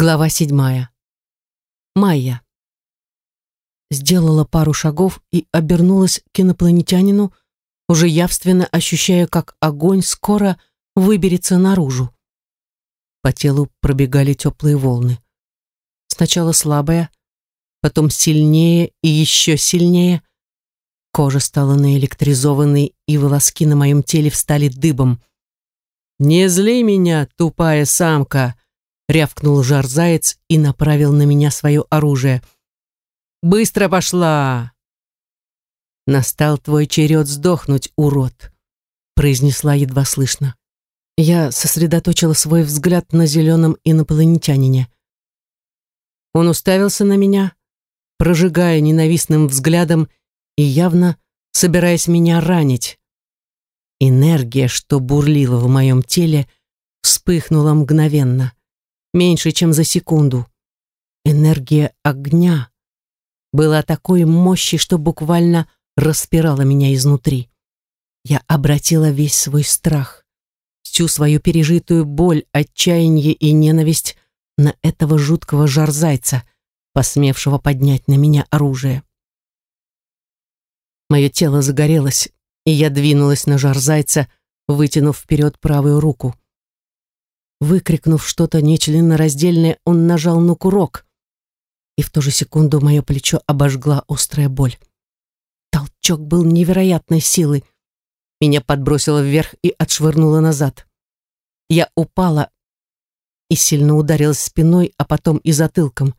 Глава седьмая. Майя. Сделала пару шагов и обернулась к инопланетянину, уже явственно ощущая, как огонь скоро выберется наружу. По телу пробегали теплые волны. Сначала слабая, потом сильнее и еще сильнее. Кожа стала наэлектризованной, и волоски на моем теле встали дыбом. «Не зли меня, тупая самка!» Рявкнул жар-заяц и направил на меня свое оружие. «Быстро пошла!» «Настал твой черед сдохнуть, урод!» произнесла едва слышно. Я сосредоточила свой взгляд на зеленом инопланетянине. Он уставился на меня, прожигая ненавистным взглядом и явно собираясь меня ранить. Энергия, что бурлила в моем теле, вспыхнула мгновенно меньше, чем за секунду. Энергия огня была такой мощи, что буквально распирала меня изнутри. Я обратила весь свой страх, всю свою пережитую боль, отчаяние и ненависть на этого жуткого жарзайца, посмевшего поднять на меня оружие. Мое тело загорелось, и я двинулась на жарзайца, вытянув вперед правую руку. Выкрикнув что-то нечленораздельное, он нажал на курок, и в ту же секунду мое плечо обожгла острая боль. Толчок был невероятной силы. Меня подбросило вверх и отшвырнуло назад. Я упала и сильно ударилась спиной, а потом и затылком.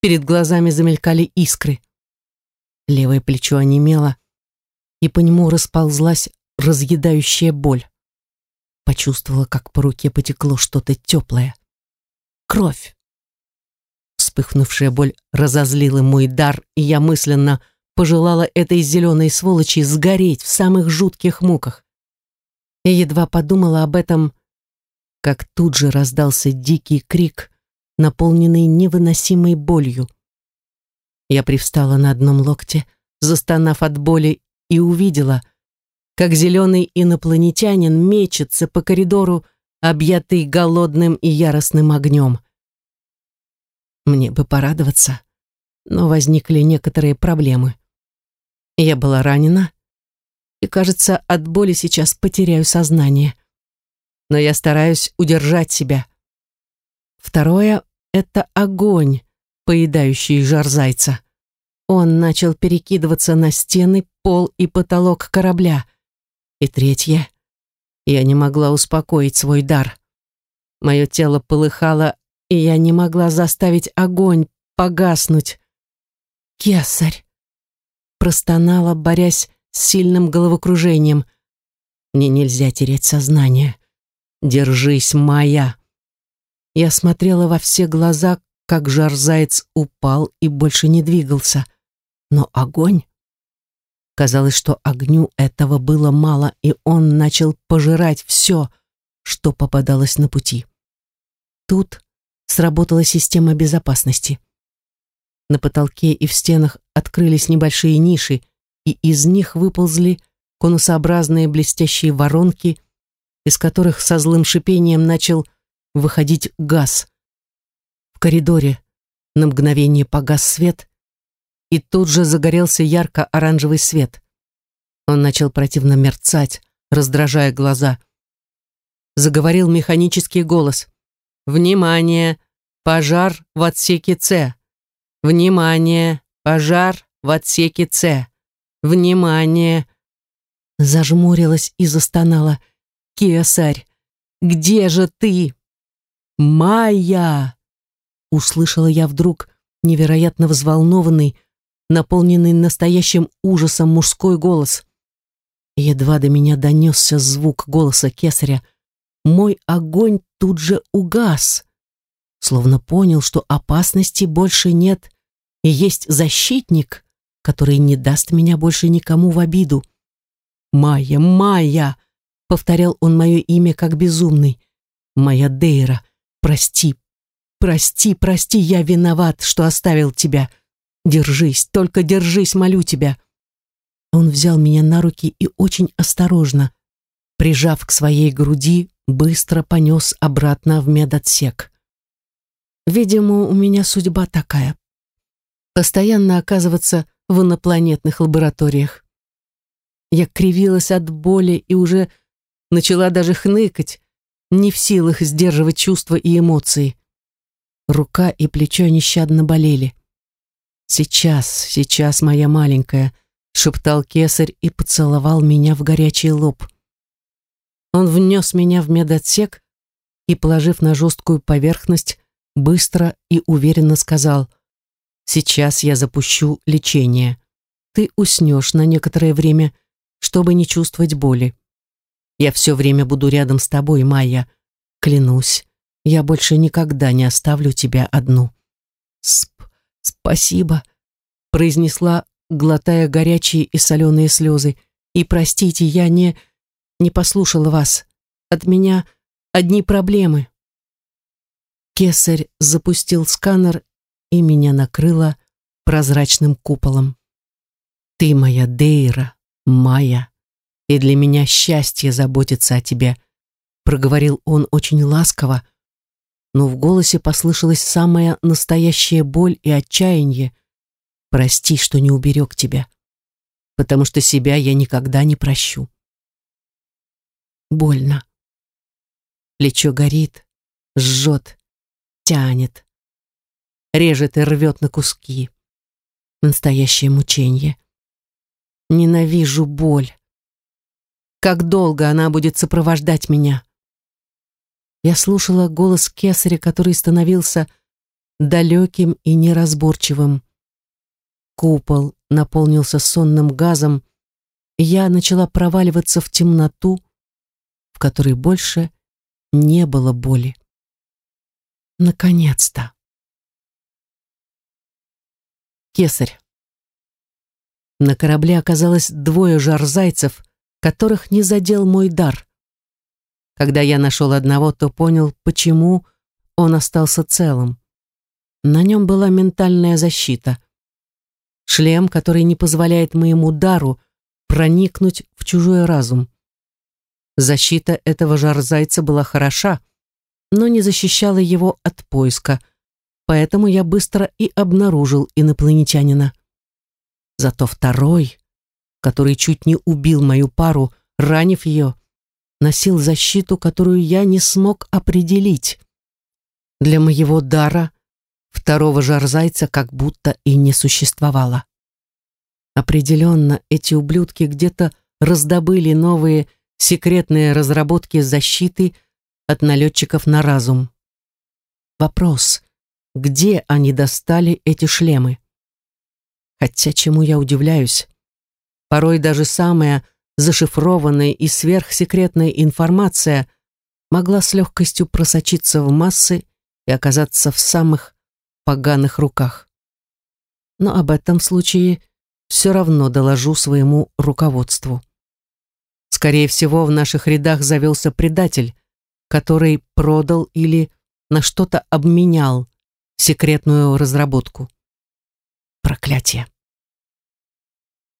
Перед глазами замелькали искры. Левое плечо онемело, и по нему расползлась разъедающая боль. Почувствовала, как по руке потекло что-то теплое. Кровь. Вспыхнувшая боль разозлила мой дар, и я мысленно пожелала этой зеленой сволочи сгореть в самых жутких муках. И едва подумала об этом, как тут же раздался дикий крик, наполненный невыносимой болью. Я привстала на одном локте, застонав от боли, и увидела — как зеленый инопланетянин мечется по коридору, объятый голодным и яростным огнем. Мне бы порадоваться, но возникли некоторые проблемы. Я была ранена, и, кажется, от боли сейчас потеряю сознание. Но я стараюсь удержать себя. Второе — это огонь, поедающий жар зайца. Он начал перекидываться на стены, пол и потолок корабля — и третье. Я не могла успокоить свой дар. Мое тело полыхало, и я не могла заставить огонь погаснуть. «Кесарь!» Простонала, борясь с сильным головокружением. «Мне нельзя терять сознание. Держись, моя!» Я смотрела во все глаза, как жар-заяц упал и больше не двигался. Но огонь Казалось, что огню этого было мало, и он начал пожирать все, что попадалось на пути. Тут сработала система безопасности. На потолке и в стенах открылись небольшие ниши, и из них выползли конусообразные блестящие воронки, из которых со злым шипением начал выходить газ. В коридоре на мгновение погас свет, и тут же загорелся ярко-оранжевый свет. Он начал противно мерцать, раздражая глаза. Заговорил механический голос. «Внимание! Пожар в отсеке С! Внимание! Пожар в отсеке С! Внимание!» Зажмурилась и застонала. «Кесарь, где же ты?» «Майя!» Услышала я вдруг невероятно взволнованный, наполненный настоящим ужасом мужской голос. Едва до меня донесся звук голоса кесаря, мой огонь тут же угас, словно понял, что опасности больше нет, и есть защитник, который не даст меня больше никому в обиду. «Майя, Майя!» — повторял он мое имя как безумный. «Моя Дейра, прости, прости, прости, я виноват, что оставил тебя. Держись, только держись, молю тебя. Он взял меня на руки и очень осторожно, прижав к своей груди, быстро понес обратно в медотсек. Видимо, у меня судьба такая. Постоянно оказываться в инопланетных лабораториях. Я кривилась от боли и уже начала даже хныкать, не в силах сдерживать чувства и эмоции. Рука и плечо нещадно болели. «Сейчас, сейчас, моя маленькая», — шептал кесарь и поцеловал меня в горячий лоб. Он внес меня в медотсек и, положив на жесткую поверхность, быстро и уверенно сказал «Сейчас я запущу лечение. Ты уснешь на некоторое время, чтобы не чувствовать боли. Я все время буду рядом с тобой, Майя. Клянусь, я больше никогда не оставлю тебя одну». «Сп спасибо», — произнесла, глотая горячие и соленые слезы. «И простите, я не... не послушала вас. От меня одни проблемы». Кесарь запустил сканер, и меня накрыло прозрачным куполом. «Ты моя Дейра, Майя, и для меня счастье заботиться о тебе», проговорил он очень ласково, но в голосе послышалась самая настоящая боль и отчаяние. «Прости, что не уберег тебя, потому что себя я никогда не прощу». Больно. Плечо горит, жжет, тянет, режет и рвет на куски. Настоящее мучение. Ненавижу боль. Как долго она будет сопровождать меня? Я слушала голос кесаря, который становился далеким и неразборчивым. Купол наполнился сонным газом, и я начала проваливаться в темноту, в которой больше не было боли. Наконец-то. Кесарь. На корабле оказалось двое жарзайцев, которых не задел мой дар. Когда я нашел одного, то понял, почему он остался целым. На нем была ментальная защита. Шлем, который не позволяет моему дару проникнуть в чужой разум. Защита этого жарзайца была хороша, но не защищала его от поиска, поэтому я быстро и обнаружил инопланетянина. Зато второй, который чуть не убил мою пару, ранив ее, носил защиту, которую я не смог определить. Для моего дара второго жарзайца как будто и не существовало. Определенно, эти ублюдки где-то раздобыли новые секретные разработки защиты – от налетчиков на разум. Вопрос, где они достали эти шлемы? Хотя чему я удивляюсь? Порой даже самая зашифрованная и сверхсекретная информация могла с легкостью просочиться в массы и оказаться в самых поганых руках. Но об этом случае все равно доложу своему руководству. Скорее всего, в наших рядах завелся предатель, который продал или на что-то обменял секретную разработку. Проклятие.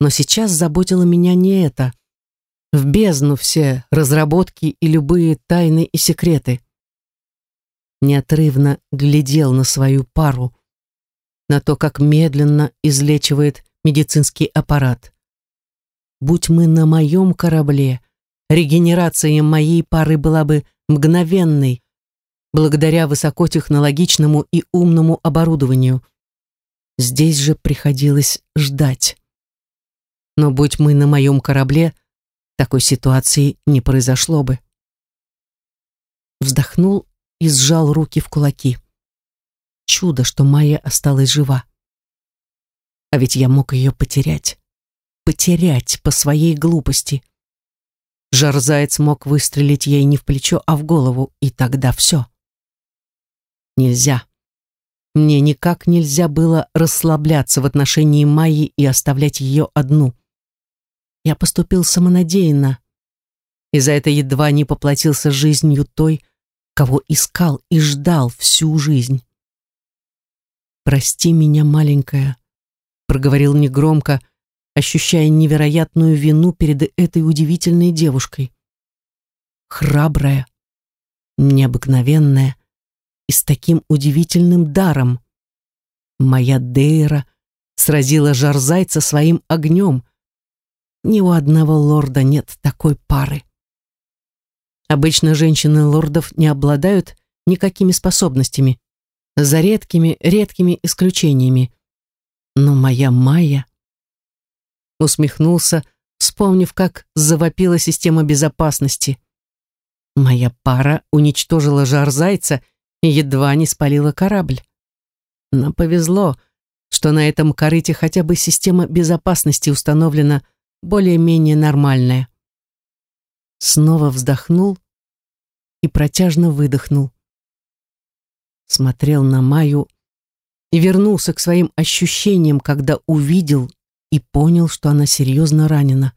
Но сейчас заботило меня не это. В бездну все разработки и любые тайны и секреты. Неотрывно глядел на свою пару, на то, как медленно излечивает медицинский аппарат. Будь мы на моем корабле, регенерация моей пары была бы мгновенной, благодаря высокотехнологичному и умному оборудованию. Здесь же приходилось ждать. Но будь мы на моем корабле, такой ситуации не произошло бы. Вздохнул и сжал руки в кулаки. Чудо, что Майя осталась жива. А ведь я мог ее потерять. Потерять по своей глупости. Жарзаец мог выстрелить ей не в плечо, а в голову, и тогда все. Нельзя. Мне никак нельзя было расслабляться в отношении Майи и оставлять ее одну. Я поступил самонадеянно, и за это едва не поплатился жизнью той, кого искал и ждал всю жизнь. «Прости меня, маленькая», — проговорил негромко, ощущая невероятную вину перед этой удивительной девушкой. Храбрая, необыкновенная и с таким удивительным даром. Моя Дейра сразила жар зайца своим огнем. Ни у одного лорда нет такой пары. Обычно женщины лордов не обладают никакими способностями, за редкими, редкими исключениями. Но моя Майя усмехнулся, вспомнив, как завопила система безопасности. Моя пара уничтожила жар зайца и едва не спалила корабль. Нам повезло, что на этом корыте хотя бы система безопасности установлена более-менее нормальная. Снова вздохнул и протяжно выдохнул. Смотрел на Маю и вернулся к своим ощущениям, когда увидел и понял, что она серьезно ранена.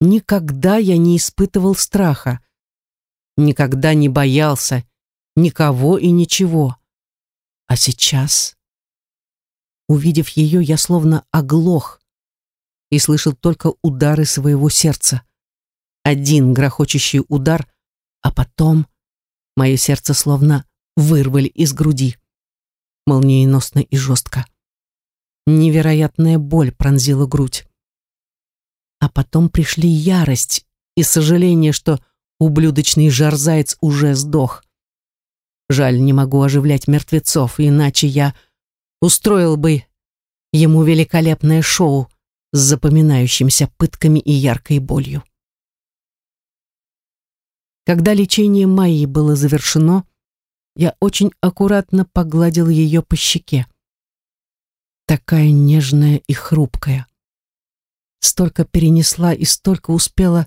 Никогда я не испытывал страха, никогда не боялся никого и ничего. А сейчас, увидев ее, я словно оглох и слышал только удары своего сердца. Один грохочущий удар, а потом мое сердце словно вырвали из груди. Молниеносно и жестко. Невероятная боль пронзила грудь. А потом пришли ярость и сожаление, что ублюдочный жарзаец уже сдох. Жаль, не могу оживлять мертвецов, иначе я устроил бы ему великолепное шоу с запоминающимися пытками и яркой болью. Когда лечение Майи было завершено, я очень аккуратно погладил ее по щеке. Такая нежная и хрупкая. Столько перенесла и столько успела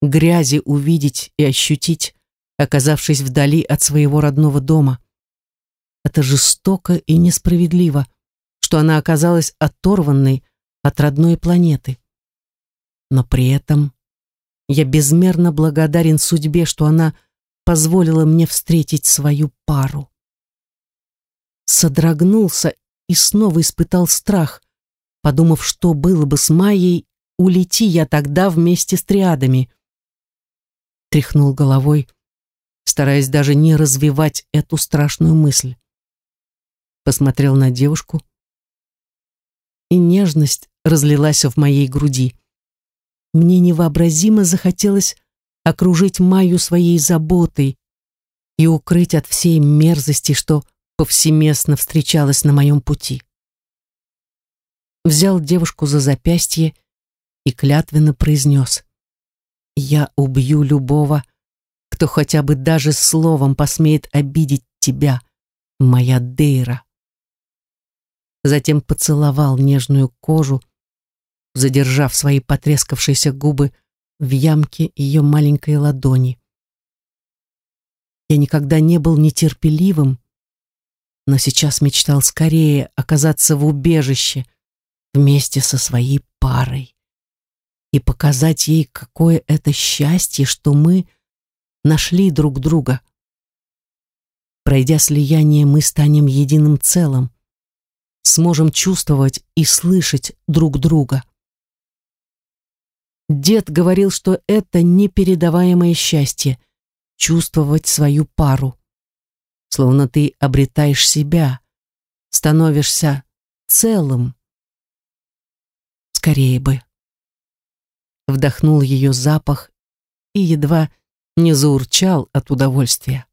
грязи увидеть и ощутить, оказавшись вдали от своего родного дома. Это жестоко и несправедливо, что она оказалась оторванной от родной планеты. Но при этом я безмерно благодарен судьбе, что она позволила мне встретить свою пару. Содрогнулся и снова испытал страх, подумав, что было бы с Майей, улети я тогда вместе с триадами. Тряхнул головой, стараясь даже не развивать эту страшную мысль. Посмотрел на девушку, и нежность разлилась в моей груди. Мне невообразимо захотелось окружить Майю своей заботой и укрыть от всей мерзости, что повсеместно встречалась на моем пути. Взял девушку за запястье и клятвенно произнес «Я убью любого, кто хотя бы даже словом посмеет обидеть тебя, моя Дейра. Затем поцеловал нежную кожу, задержав свои потрескавшиеся губы в ямке ее маленькой ладони. Я никогда не был нетерпеливым, но сейчас мечтал скорее оказаться в убежище вместе со своей парой и показать ей, какое это счастье, что мы — нашли друг друга. Пройдя слияние, мы станем единым целым, сможем чувствовать и слышать друг друга. Дед говорил, что это непередаваемое счастье — чувствовать свою пару. Словно ты обретаешь себя, становишься целым. Скорее бы. Вдохнул ее запах и едва не заурчал от удовольствия.